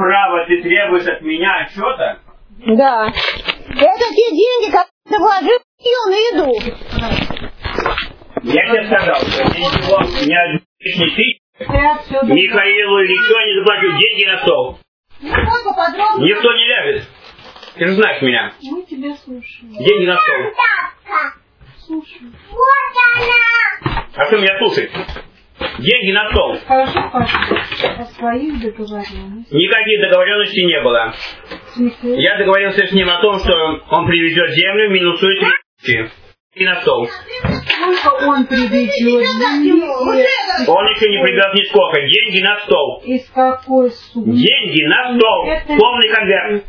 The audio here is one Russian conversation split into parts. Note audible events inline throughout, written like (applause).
право ты требуешь от меня отчета? Да. Это те деньги, которые ты вложил на еду. Я тебе сказал, что ничего, лишней тысячи Ты. Михаилу ничего не заплачу, деньги на стол. Сколько подробно? Никто не ляпит. Ты же знаешь меня. Мы тебя слушаем. Деньги на стол. Слушаем. А что меня слушать? Деньги на стол. Скажи, пожалуйста, о своих договоренностях Никаких договоренностей не было. Я договорился с ним о том, что он привезет землю, минусует три тысячи. И на стол. Сколько он приведет земли Он еще не привез нисколько. Деньги на стол. и с какой суммы? Деньги на стол. Это- Полный конверт.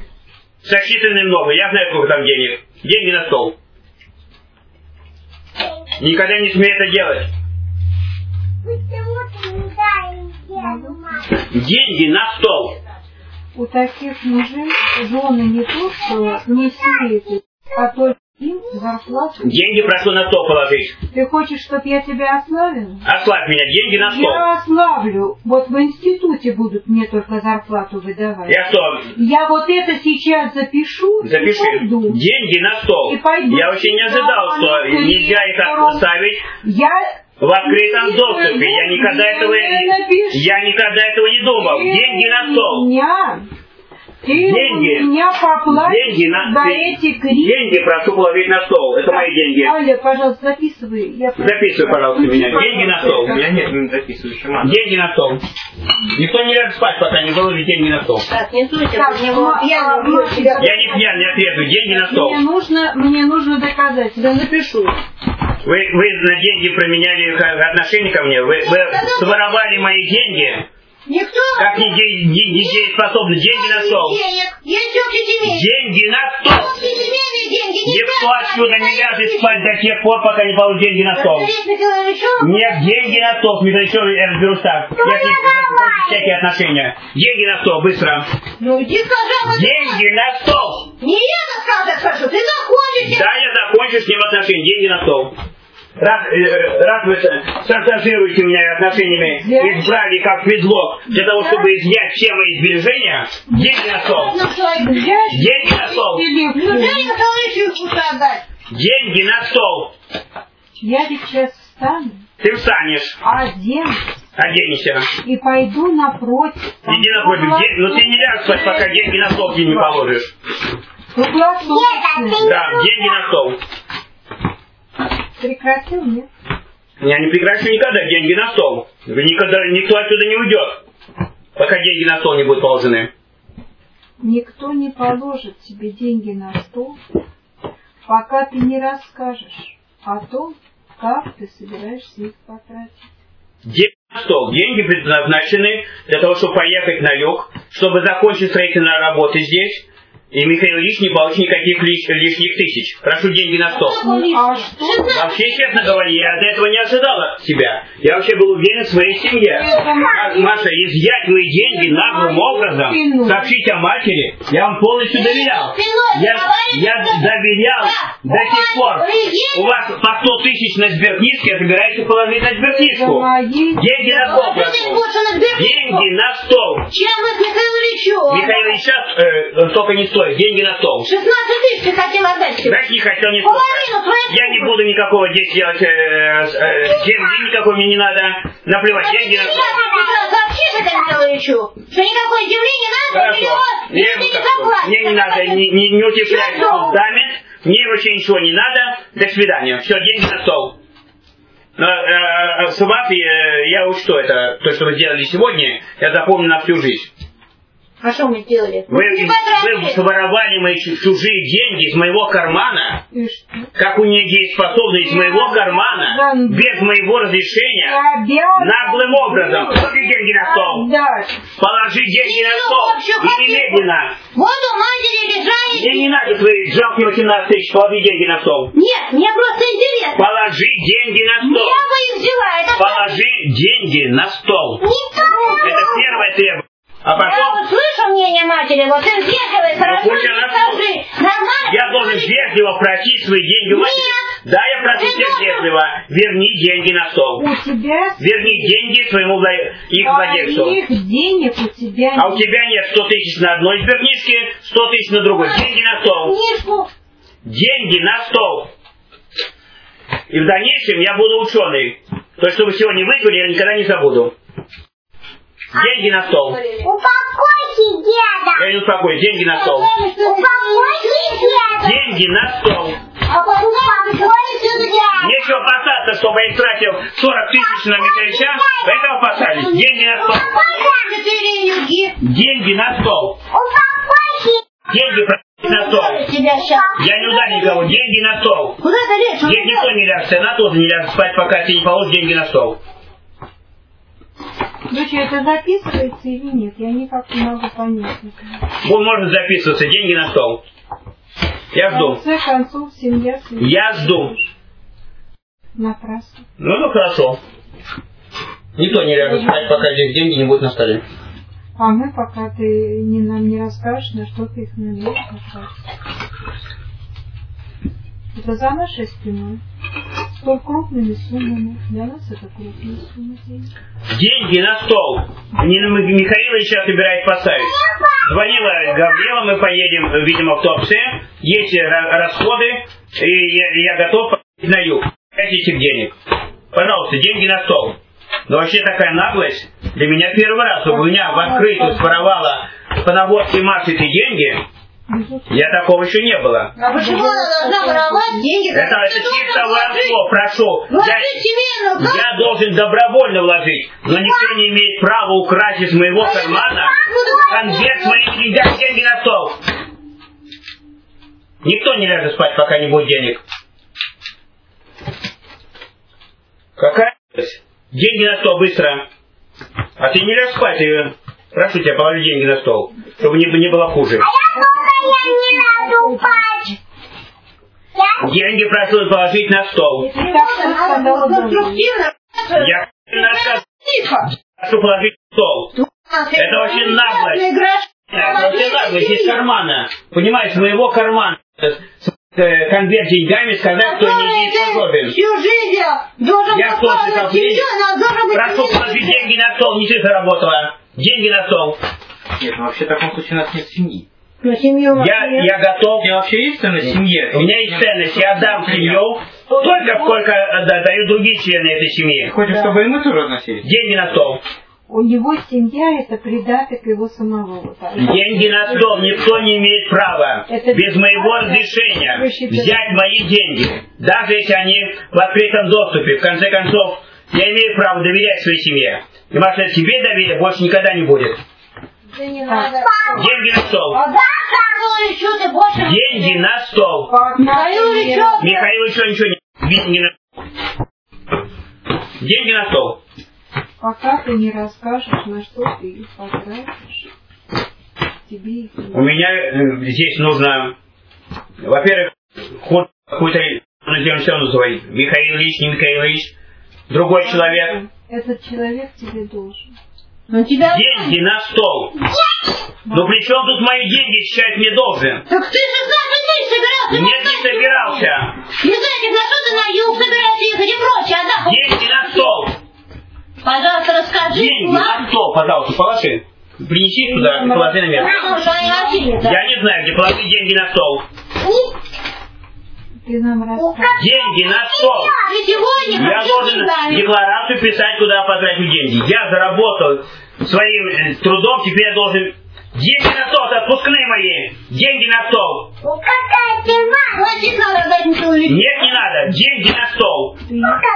Сосчитанный много. Я знаю, сколько там денег. Деньги на стол. Никогда не смей это делать. Деньги на стол. У таких мужей жены не то, что не сеют, а только им зарплату. Деньги прошу на стол положить. Ты хочешь, чтобы я тебя ославила? Ослабь меня. Деньги на стол. Я ославлю. Вот в институте будут мне только зарплату выдавать. Я что, Я вот это сейчас запишу и Запиши. пойду. Деньги на стол. И пойду. Я вообще не ожидал, что нельзя их оставить Я... в открытом доступе. Я никогда этого, я никогда этого не думал. Деньги на стол. Ты Деньги. у меня поплатишь Деньги на за ты- эти крики. Деньги прошу положить на стол. Это мои деньги. Аля, пожалуйста, записывай. Я Записывай, пожалуйста, меня. Деньги на стол. У меня нет не записывающей массы. Деньги на стол. Никто не ляжет спать, пока не положит деньги на стол. Так, не суйте Так, пьяный а, тебя. Я не пьяный, я трезвый. Деньги на стол. Мне нужно, мне нужно доказать. Я напишу. Вы, вы на деньги променяли отношение ко мне. Вы, вы своровали мои деньги. Никто Как неде- не- недееспособны. Деньги на стол. Деньги на стол. Никто отсюда не ляжет спать до тех пор, пока не положит деньги на стол. Нет, деньги на стол. С Михаиловичем я разберусь так. Ним закончу всякие отношения. Деньги на стол, быстро. Ну иди этом. Деньги на стол. Не я сказать скажу, ты захочешь. Да, я закончу с ним отношения. Деньги на стол. Раз, э, шантажируете меня отношениями, избрали как предлог для того, чтобы изъять все мои сбережения, деньги на стол. Деньги на стол. отдать? Деньги на стол. Я сейчас встану, Ты встанешь, оденусь оденешься. и пойду напротив. Иди напротив. Ден- Ну ты не ляг спать, пока деньги на стол тебе не положишь. Да, деньги на стол. Прекратил, нет? Я не прекращу никогда, деньги на стол. Никогда, никто отсюда не уйдет, пока деньги на стол не будут положены. Никто не положит тебе деньги на стол, пока ты не расскажешь о том, как ты собираешься их потратить. Деньги на стол. Деньги предназначены для того, чтобы поехать на юг, чтобы закончить строительные работы здесь, и Михаил Ильич не получит никаких лиш- лишних тысяч. Прошу деньги на стол. А что? Вообще, честно говоря, я от этого не ожидал от тебя. Я вообще был уверен в своей семье. А, Маша, изъять мои деньги наглым образом, сообщить о матери, я вам полностью доверял. Я, я доверял до сих пор. У вас по 100 тысяч на сберкнижке, собираетесь положить на сберкнижку. Деньги на стол. Деньги на стол. Чем мы с Михаилом Ильичем? Михаил Ильич сейчас э, столько не стоит. Деньги на стол. 16 тысяч ты хотел отдать себе. Знаешь, не хотел столько. Половину твоей Я не буду никакого здесь делать, э, э, земли никакой мне не надо. Наплевать, деньги на стол. Это Михаилу Ильичу, что никакой земли не надо, Хорошо. миллион, Мне, если не заплатишь. мне не надо, не, не, не утешляйте фундамент, мне вообще ничего не надо. До свидания. Все, деньги на стол. Но, э, э, с вас э, я учту это, то, что вы сделали сегодня, я запомню на всю жизнь. А что мы сделали? Вы, вы своровали мои чу- чужие деньги из моего кармана, как у недееспособны из моего кармана, без моего разрешения, наглым образом. Положи деньги на стол. Положи деньги на стол. И немедленно. Вот у матери лежали... Мне не надо твои жалкие 18 тысяч. Положи деньги на стол. Нет, мне просто интересно. Положи деньги на стол. Я бы их взяла. Положи деньги на стол. Это первое требование. А Я потом вот слышу мнение матери, вот ты вежливый, хорошо, она скажи. Нормально? я должен вежливо просить свои деньги матери. Нет, Да, я прошу тебя вежливо, верни деньги на стол. У тебя Верни деньги своему вла- их владельцу. своих денег у тебя А у нет. тебя нет 100 тысяч на одной сберкнижке, 100 тысяч на другой. Деньги на стол. Книжку. Деньги на стол. И в дальнейшем я буду ученый. То, что вы сегодня выпили, я никогда не забуду. Деньги на стол. Упокойте деда. Я не успокоюсь. Деньги на стол. Упокойте деда. Деньги на стол. А. Нечего опасаться, чтобы я тратил 40 тысяч на Михайловича. Поэтому опасались. Деньги на стол. Деньги на стол. Деньги на стол. Я не ударю никого. Деньги на стол. Куда ты лезешь? Здесь никто не ляжет. Она тоже не ляжет спать, пока ты не положишь деньги на стол. Доча, это записывается или нет? Я никак не могу понять. Вон может записываться. Деньги на стол. Я В жду. конце концов, семья. Я жду. Напрасно. Ну, ну хорошо. Никто не ляжет спать, пока здесь деньги не будут на столе. А мы, пока ты не, нам не расскажешь, на что ты их нальешь, потратишь. Это за нашей спиной. Столь крупными суммами. Для нас это крупные суммы денег. Деньги на стол. Нина М- Михаилович сейчас собирает поставить. Звонила Гаврила, мы поедем, видимо, в Туапсе. Есть ра- расходы, и я, я готов на юг. Хотите денег? Пожалуйста, деньги на стол. Но вообще такая наглость для меня первый раз, у меня в открытую своровала по наводке Маши эти деньги. Я такого еще не было. А почему она должна воровать деньги? Это, это чисто воровство, прошу. Я, Вложить семейную карту. я должен добровольно вложить, но никто не имеет права украсть из моего кармана конверт с моими деньгами, деньги на стол. Никто не ляжет спать, пока не будет денег. Какая? Деньги на стол, быстро. А ты не ляжь спать, и прошу тебя, положи деньги на стол, чтобы не, не было хуже. Я не надо упасть. Деньги прошу положить на стол. Так что. Я прошу положить на стол. Это очень наглость. Это очень наглость из кармана. Понимаешь, моего кармана. С э, конверт деньгами сказать, кто не имеет способен. Всю жизнь должен Я есть? она должна быть Прошу положить деньги на стол, не ты заработала. Деньги на стол. Нет, ну вообще в таком случае у нас нет семьи. На семью Я, я готов. У меня вообще есть ценность в семье? У меня есть ценность. Я отдам семью только сколько отда- дают другие члены этой Ты семьи. хочешь, чтобы и мы тоже относились? Деньги на стол. У него семья это придаток его самого. Вот. Деньги на стол. Никто не имеет права Это без моего разрешения взять мои деньги. Даже если они в открытом доступе. В конце концов, я имею право доверять своей семье. И Маша, тебе доверия больше никогда не будет. Да не надо. Деньги на стол. А да, Михаил Ильичу ты больше... Деньги на стол. Михаил еще ничего не... Не на... Деньги на стол. Пока ты не расскажешь, на что ты их потратишь, тебе их не У меня э, здесь нужно, во-первых, ход какой-то, ну, все называть, Михаил Ильич, не Михаил Ильич, другой человек. Этот человек тебе должен. Ну тебя... Деньги на стол. Ну при чем тут мои деньги, считать мне должен? Так ты же каждый день собирался... Нет, не собирался. Не знаете, на что ты на юг собираешься ехать и прочее, а да? Деньги на стол. Пожалуйста, расскажи. Деньги на стол, пожалуйста, положи. Принеси сюда и положи на место. Что так. Я не знаю, где положить деньги на стол. Деньги на стол. Я должен деньгами. декларацию писать, куда потратил деньги. Я заработал своим э, трудом, теперь я должен... Деньги на стол, это отпускные мои. Деньги на стол. Ну какая Ильичу. Нет, не надо. Деньги на стол.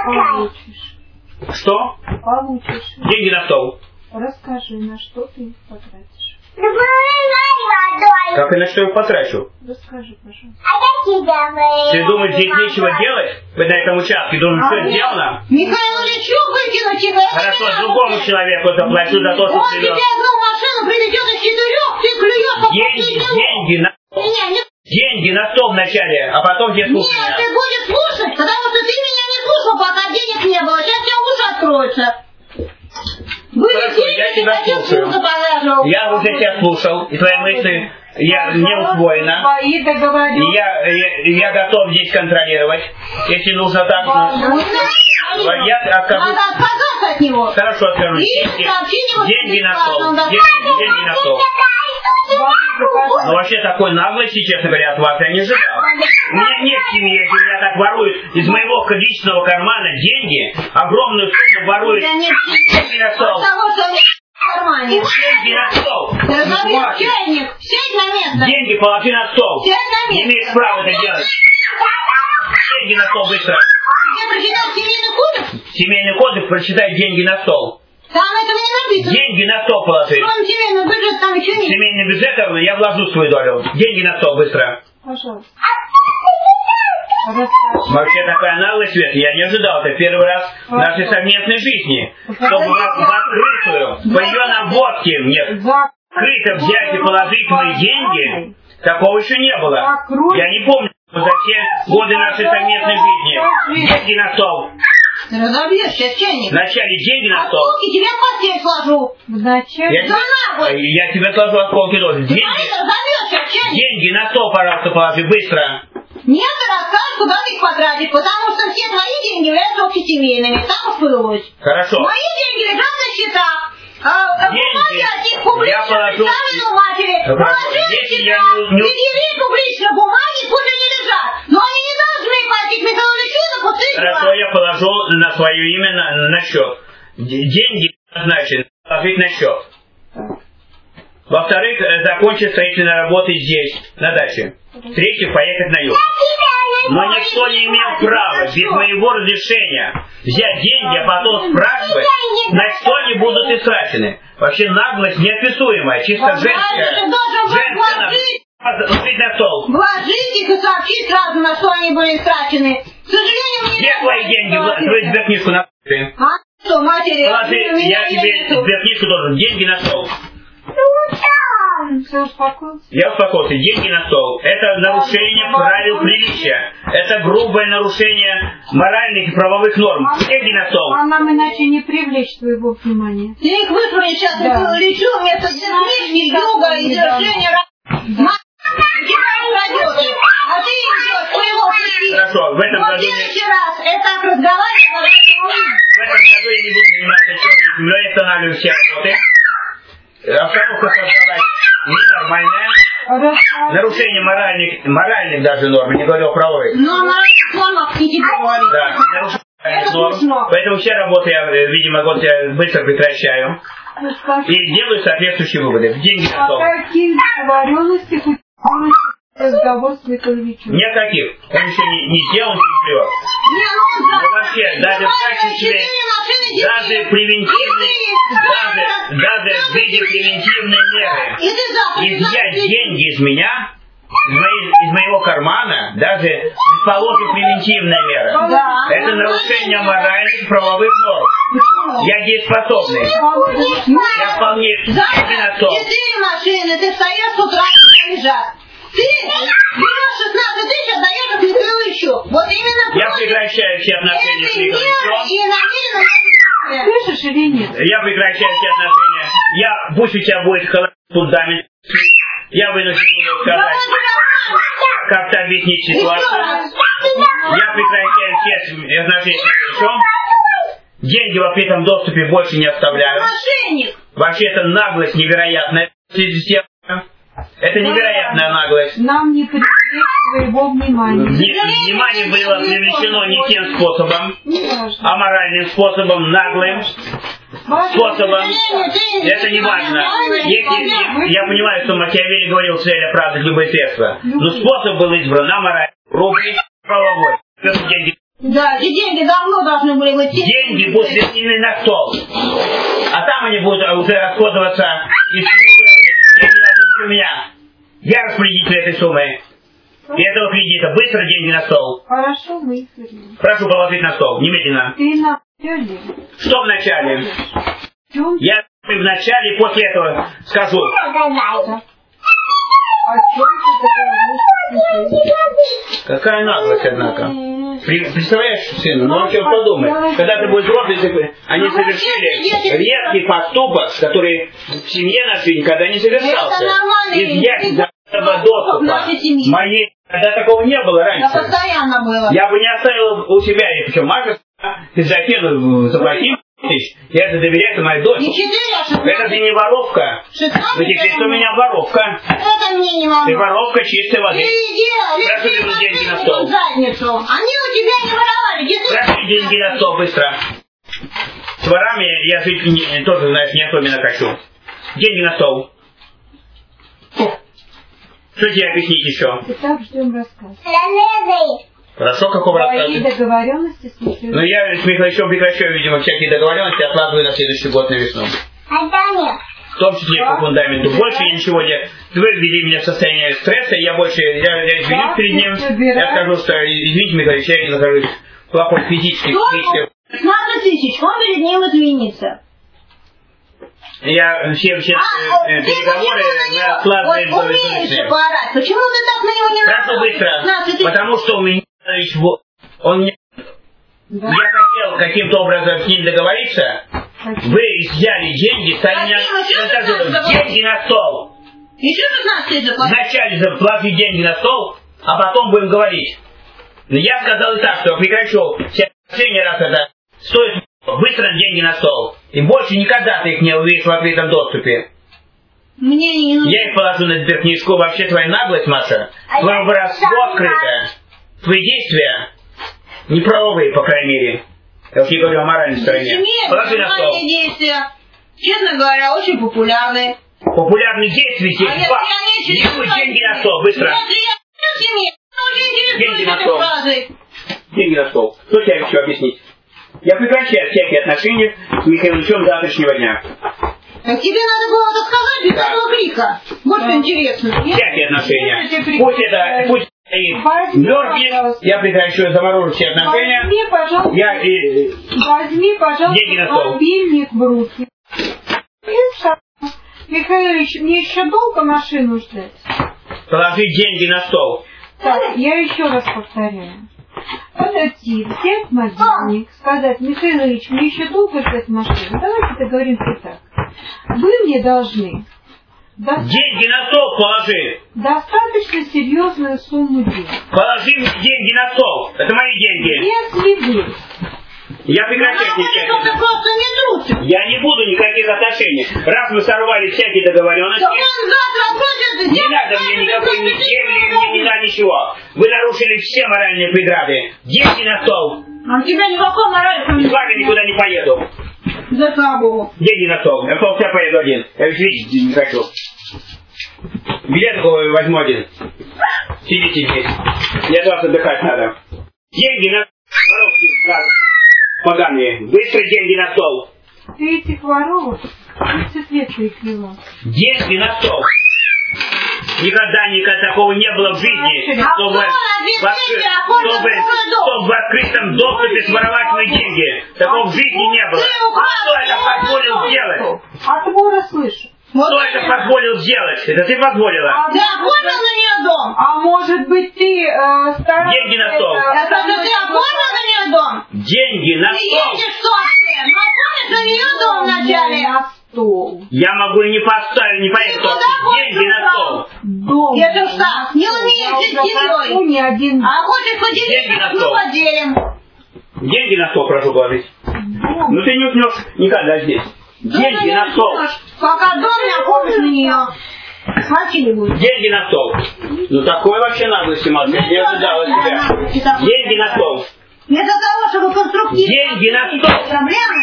Получишь. Что? Получишь. Деньги на стол. Расскажи, на что ты их потратишь. Как и на что я потрачу? Расскажи, пожалуйста. А. Ты думаешь, здесь нечего делать? Вы на этом участке думаешь, все сделано? Михаил Ильичу выкинуть тебя. Хорошо, другому человеку заплачу за то, что Он тебе одну машину приведет из четырех, ты клюешь по Деньги, деньги на Меня не... Деньги на стол вначале, а потом тебе Нет, слушай ты будешь слушать, потому что ты меня не слушал, пока денег не было. Сейчас у тебя уши откроются. Были Хорошо, я тебя слушаю. Я уже тебя слушал, и твои мысли я не усвоена. И я, я, я готов здесь контролировать. Если нужно так, я откажусь. Надо отказаться от него. Хорошо, откажусь. Деньги, на стол. Деньги, деньги на стол. Ну вообще такой наглости, честно говоря, от вас я не ожидал. У меня нет семьи, если меня так воруют из моего личного кармана деньги, огромную сумму воруют. Не у меня в кармане. Деньги на стол. Чайник, сядь на место. Деньги положи на стол. Сядь на Не место. имеешь права это делать. Деньги на стол быстро. Я прочитал семейный кодекс, Семейный кодекс, прочитай деньги на стол. Там этого не написано. Деньги на стол положи. Кроме семейного бюджета там еще нет. Семейный бюджет, я вложу свою долю. Деньги на стол быстро. Пожалуйста. Вообще такая наглость, Свет, я не ожидал. Это первый раз в нашей совместной жизни. Чтобы вас в открытую, по ее наводке мне За открыто взять и положить мои деньги, такого еще не было. Я не помню за все годы нашей совместной жизни. Деньги на стол. Разобьешь сейчас чайник. Вначале деньги на стол. Осколки тебе в постель сложу. Вначале Я, За наглость. я тебе сложу осколки тоже. Ты Деньги, разобьешь сейчас чайник. деньги на стол, пожалуйста, положи быстро. Нет, расскажешь, куда ты их потратишь, потому что все твои деньги являются общесемейными. Там уж. Хорошо. Мои деньги лежат на счетах. Деньги бумаги от них я публично положу- представлены у матери. Хорошо. Положи на Если счета. я не- не- Предъяви публично бумаги, пусть они лежат. Но они не должны платить Михаилу Лещуну, пустые Хорошо, я положу на свое имя на, на счет. Деньги, значит, положить на счет. Во-вторых, э, закончить строительные работы здесь, на даче. В-третьих, поехать на юг. Но никто не имел права без моего разрешения взять деньги, а потом спрашивать, на что они будут истрачены. Вообще наглость неописуемая, чисто женская. Положить на стол. Вложить их и сообщить сразу, на что они были истрачены. К сожалению, мне Где твои деньги? Твою сберкнижку на А что, матери, Положи, я тебе нету. сберкнижку должен. Деньги на стол. Все успокоился. Я успокоился. Деньги на стол. Это нарушение правил приличия. Это грубое нарушение моральных и правовых норм. Деньги на стол. А нам иначе не привлечь твоего внимания. Ты их вышвырнешь сейчас Да. лечу вместо книжки, юга и Да. держения украдешь, а ты идешь своего. Хорошо, в этом в году, не- следующий раз это так разговаривать, в этом году я не буду заниматься черной землей, останавливаю все работы. Обстановка создалась ненормальная. Расскажи. Нарушение моральных, моральных даже норм, не говорю о правовых. но на формах не тебе говорить. Да, нарушение моральных норм. Поэтому все работы я, э, видимо, вот я быстро прекращаю. И делаю соответствующие выводы. Деньги на О стол. каких договоренностях разговор с Михайловичем? Никаких. Он еще не, не сделал, не сделал. Не, ну он Но вообще, даже в качестве, машины, даже четыре. превентивной, даже, даже в виде превентивной меры, изъять деньги из меня, из, моей- из моего кармана, даже, предположим, превентивная мера. Да. Это нарушение моральных правовых норм. Я дееспособный. Я вполне на то. четыре машины, ты встаешь с утра, лежат. Ты берешь 16 тысяч, отдаешь их Михаиловичу. Вот именно Я против прекращаю все отношения с Михаилом. и намеренно Слышишь или нет? Я прекращаю все отношения. Я, пусть у тебя будет холодный фундамент. Я вынужден буду сказать, как-то объяснить ситуацию. Я прекращаю все отношения с Ильичом. Деньги в открытом доступе больше не оставляю. Мошенник. Вообще это наглость невероятная. Это невероятная наглость. Нам не привлечь своего внимания. Не- Внимание было привлечено не тем способом, а моральным способом, наглым способом. Это не важно. Если, я понимаю, что Макиавелли говорил, цель оправдать любые средства. Но способ был избран на мораль, рубль, правовой. Деньги. Да, эти деньги давно должны были быть. Деньги будут внесены на стол. А там они будут уже расходоваться. И деньги должны быть у меня. Я распорядитель этой суммы. И этого кредита. Быстро деньги на стол. Хорошо, мы. Прошу положить на стол. Немедленно. Ты на деле. Что в начале? В чем? Я в начале и после этого скажу. О чем Михаилом? Какая наглость, однако. Представляешь, сын, ну вообще вот подумай, когда ты будешь взрослый, ты- они Ну, совершили если- редкий поступок, который в семье нашей никогда не совершался. Изъять это данного в доступа. нашей семье. Моей, когда такого не было раньше. постоянно было. Я бы не оставил у себя, и причем Маша, ты закинул, заплати тысяч, я это доверяю, это моя дочь. Не 4, а 16. Это же не воровка. 16 Ну теперь это у меня воровка. Это мне не Ты волнует. воровка чистой Ты воды. иди, Прошу ему деньги на стол. задницу. Они у тебя не воровали. Ты. Прошу деньги на стол быстро. С ворами я жить не- тоже, знаешь, не особенно хочу. Деньги на стол. Что тебе объяснить еще? Итак, ждем рассказ. Хорошо, какого рассказа? договоренности с Михаилом. Ну я с Михаилом прекращаю, видимо, всякие договоренности, откладываю на следующий год на весну. В том числе по фундаменту. Больше я ничего не... Вы ввели меня в состояние стресса, я больше... Я, я извинюсь перед ним. Я скажу, что извините, Михаил, я не нахожусь в плохой физической, психической... 16 тысяч, он перед ним извинится. Я все, все А, э, ты переговоры почему на откладываем вот умеешь же поорать. Почему ты так на него не Прошу нравишься? быстро. 16 тысяч. Потому что у меня он мне... Да. Я хотел каким-то образом с ним договориться. Вы взяли деньги, стали меня? Деньги на стол. Еще 16 тысяч заплатил. Вначале за- положи деньги на стол, а потом будем говорить. Я сказал и так, что прекращу все отношения, раз это стоит быстро деньги на стол. И больше никогда ты их не увидишь в открытом доступе. Мне не нужно. Я их положу на сберкнижку. Вообще твоя наглость, Маша, твое воровство открытое, твои действия неправовые, по крайней мере. Я уж не говорю о моральной стороне. Положи на стол. действия. Честно говоря, очень популярные. Популярные действия здесь А будь не деньги на стол, быстро. Деньги на стол. Деньги на стол. Что тебе еще объяснить? Я прекращаю всякие отношения с Михаиловичем завтрашнего дня. А тебе надо было это сказать без Да. этого крика. Вот что интересно. Всякие отношения. Пусть это, пусть и пожалуйста. я прекращу заморожу все отношения. Возьми, пожалуйста, Я и, возьми, пожалуйста, мобильник в руки. Михаилович, мне еще долго машину ждать? положи деньги на стол. Так, я еще раз повторяю. Подойти, взять мобильник, сказать, Михаилович, мне еще долго ждать машину. Давайте договоримся так. Вы мне должны до- Деньги на стол положи. достаточно серьезную сумму денег. Положи деньги на стол. Это мои деньги. Если вы Я прекращаю не трусишь. Я не буду никаких отношений. Раз мы сорвали всякие договоренности, хочет не надо мне никакой ни земли, не надо ничего. Вы нарушили все моральные преграды. Деньги на стол. А у тебя никакой морали С вами никуда не поеду. За слабого. Деньги на стол. Я в я поеду один. Я ведь видеть не хочу. Билет возьму один. Сидите здесь. Мне от вас отдыхать надо. Деньги на коробки, гад. Поганые. Быстро деньги на стол. ты этих воров 30 лет прикрыла. Деньги на стол. Никогда никогда такого не было в жизни, А чтобы, а чтобы, дом? чтобы в открытом доступе своровать мои деньги. Такого в жизни не было. А кто это позволил сделать? От вора слышу. Кто это позволил сделать? Это ты позволила? А Ты оформил на нее дом? А может быть ты э, стараешься... Деньги на стол. это- Это же ты оформил дом? Деньги на Ты стол. едешь в Турцию, но оформишь на нее дом вначале. На стол. Я могу и не поставить, не поехать. Ты Деньги на стол. Дом. Это что, не умеешь жить семьей? не один А хочешь Деньги поделиться? на Ну, стол. поделим. Деньги на стол прошу положить. дом. Ну ты не уснешь никогда здесь. Деньги на стол. Пока дом не оформишь на нее. Деньги на стол. Ну такое вообще наглости, Маша. Я не ожидал от тебя. Деньги на стол. Вместо того, чтобы конструктивно Деньги на стол. проблемы,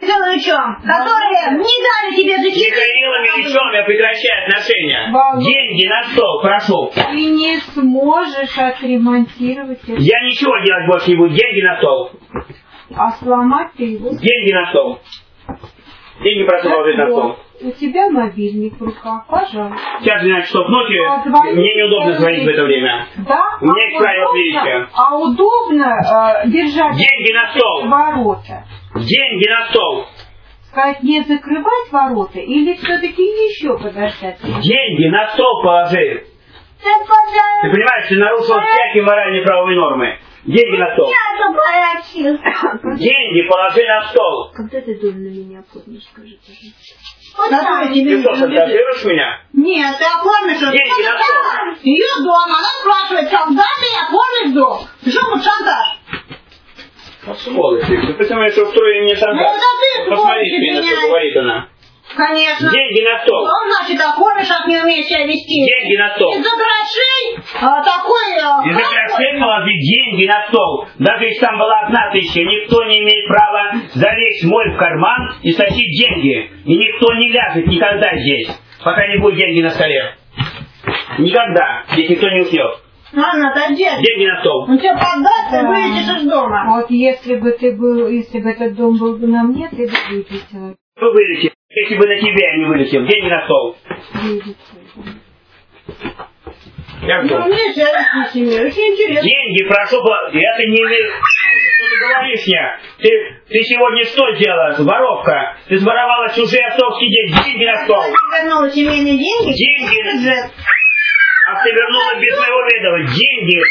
Михаиловичем, которые не дали тебе защитить. Михаилом Ильичем я прекращаю отношения. Володя. Деньги на стол, прошу. Ты не сможешь отремонтировать это. Я ничего делать больше не буду. Деньги на стол. А сломать ты его... Деньги на стол. Деньги прошу положить на стол. У тебя мобильник в руках, пожалуйста. Сейчас 12 часов ночи. Позвони. Мне неудобно звонить в это время. Да? У меня есть правило удобно- приличия. А удобно э, держать Деньги на стол. ворота? Деньги на стол. Сказать, не закрывать ворота или все-таки еще подождать? Деньги на стол положи. Ты понимаешь, ты нарушил всякие моральные правовые нормы. Деньги на стол. Я это. (coughs) Деньги положи на стол. Когда ты дом на меня оформишь, скажи, пожалуйста. Который Ты тебе что, не шантажируешь меня? Нет, ты оформишь ее. Деньги на стол. Ее дом, она спрашивает, когда ты оформишь дом? Ты что, вот шантаж? А сволочь, ты понимаешь, что устроили мне Ну, шантаж? это ты Посмотри, Фина, что меня. говорит она. Конечно. Деньги на стол. Ну, значит, оформишь, как не умеешь себя вести. Деньги на стол. Из-за грошей а, такой... а, Из-за грошей положить деньги на стол. Даже если там была одна тысяча, никто не имеет права залезть мой в карман и сосить деньги. И никто не ляжет никогда здесь, пока не будет деньги на столе. Никогда. Здесь никто не уснет. Ладно, отойди. Деньги на стол. Он тебе подаст, ты Да. вылетишь из дома. Вот если бы ты был, если бы этот дом был бы на мне, ты бы вылетела. Вы вылетели. Если бы на тебя не вылетел. Деньги на стол. Я Ну, мне. Очень интересно. Деньги, прошу, это не имеет... Что ты говоришь мне? Ты, ты сегодня что сделала, воровка? Ты своровала чужие отцовские деньги. Деньги на стол. Ты вернула семейные деньги. Деньги. А ты вернула без моего ведома деньги.